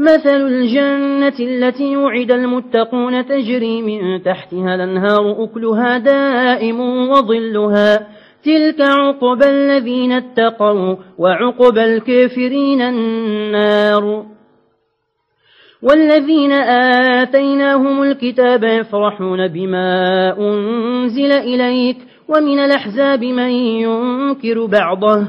مثل الجنة التي وعد المتقون تجري من تحتها الأنهار أكلها دائم وظلها. تلك عقب الذين اتقوا وعقب الكافرين النار. والذين آتيناهم الكتاب يفرحون بما أنزل إليك ومن الأحزاب من ينكر بعضه.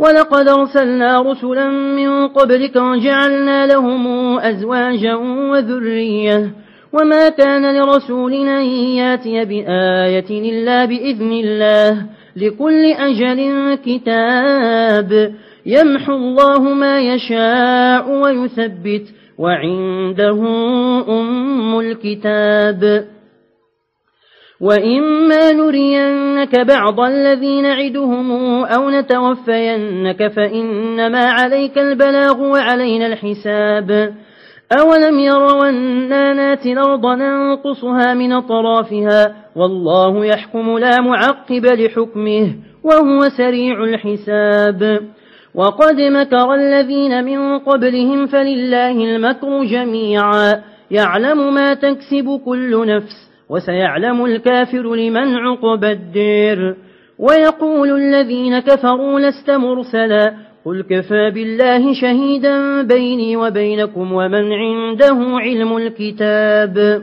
ولقد أرسلنا رسلا من قبلك وجعلنا لهم أزواجا وذرية. وما كان لرسولنا يأتي بآية إلا بإذن الله. لكل أجل كتاب. يمحو الله ما يشاء ويثبت. وعنده أم الكتاب. وإما نرينك بعض الذين نعدهم أو نتوفينك فإنما عليك البلاغ وعلينا الحساب أولم يروا أنا ناتي الأرض ننقصها من طرافها والله يحكم لا معقب لحكمه وهو سريع الحساب وقد مكر الذين من قبلهم فلله المكر جميعا يعلم ما تكسب كل نفس وسيعلم الكافر لمن عقب الدير ويقول الذين كفروا لست مرسلا قل كفى بالله شهيدا بيني وبينكم ومن عنده علم الكتاب